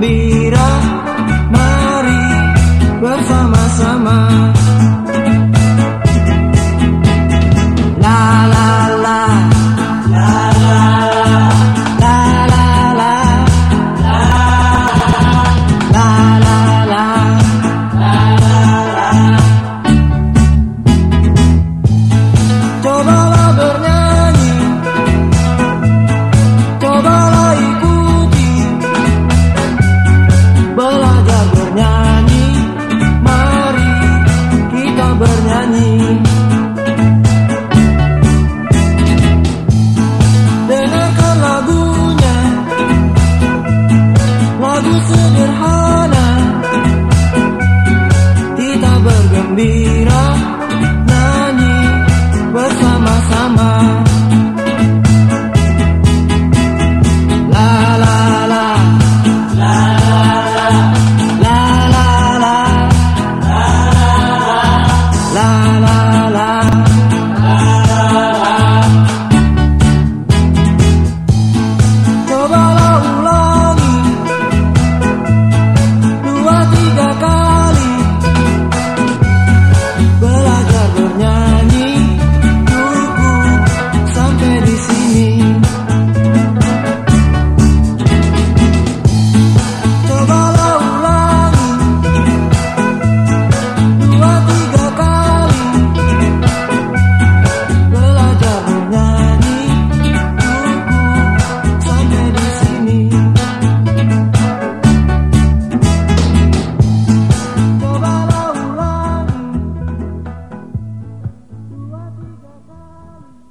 gembira. Mari bersama-sama. bernyanyi Mari kita bernyanyi. Dengarkan lagunya. Lagu sederhana. Kita bergembira.